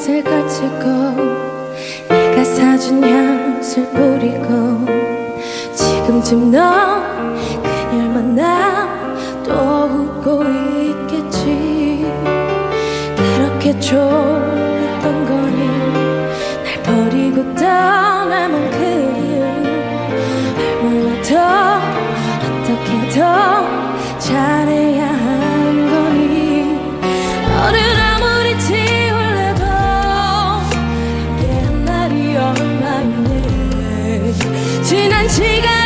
옷을 걸치고 내가 사준 향수를 뿌리고 지금쯤 너 그녀를 만나 또 웃고 있겠지. 그렇게 좋았던 거니 날 버리고 떠나면 지가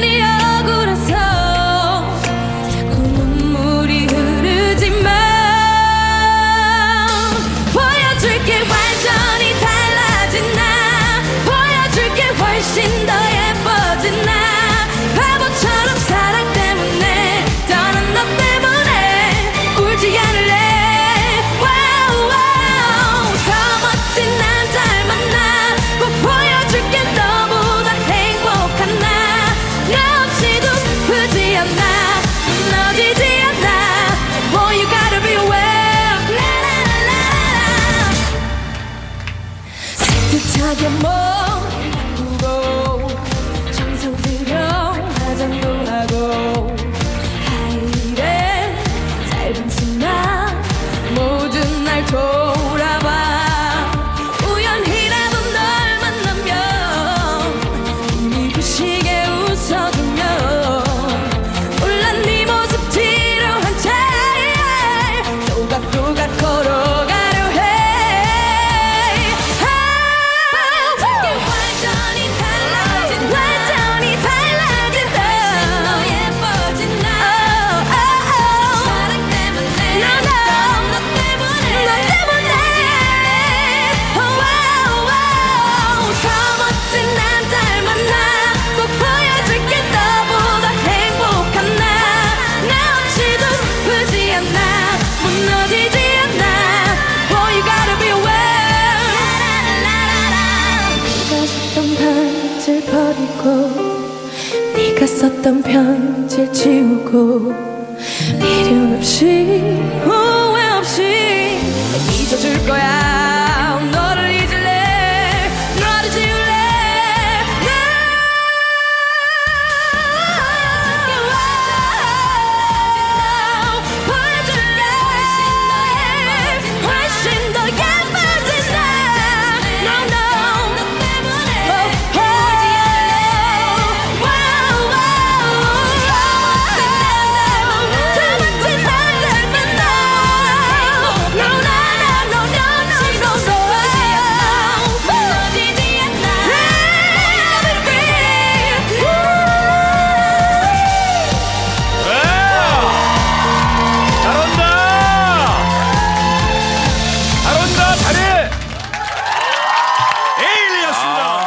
dancing 편지를 버리고 네가 썼던 편지를 지우고 미련 없이 후회 없이 잊어줄 거야.